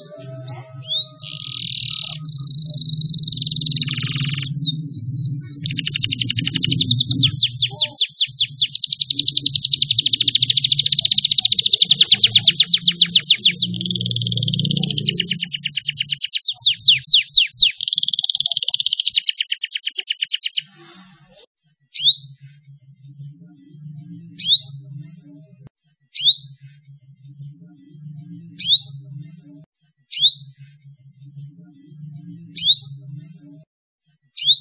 Thank you.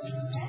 フフフフ。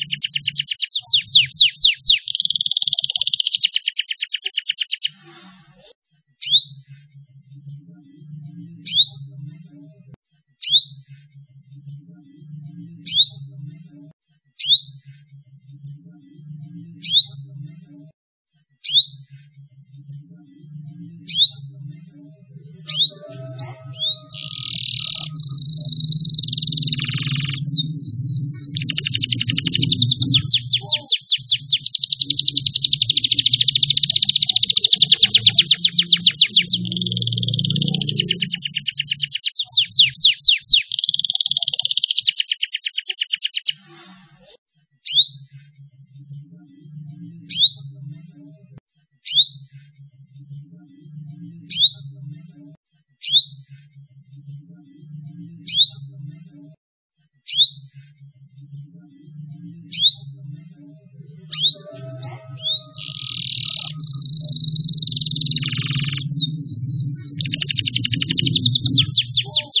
you Thank you.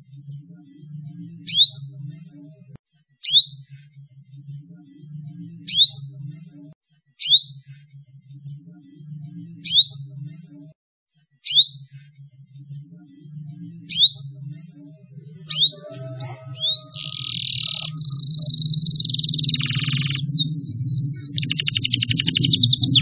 you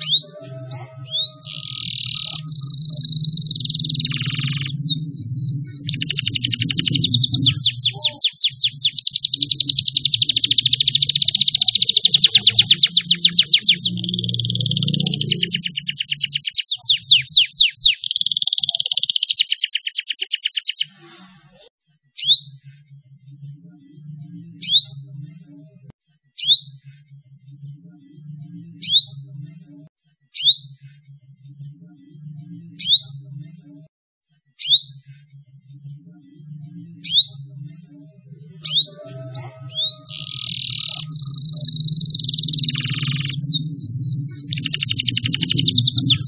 Thank you. you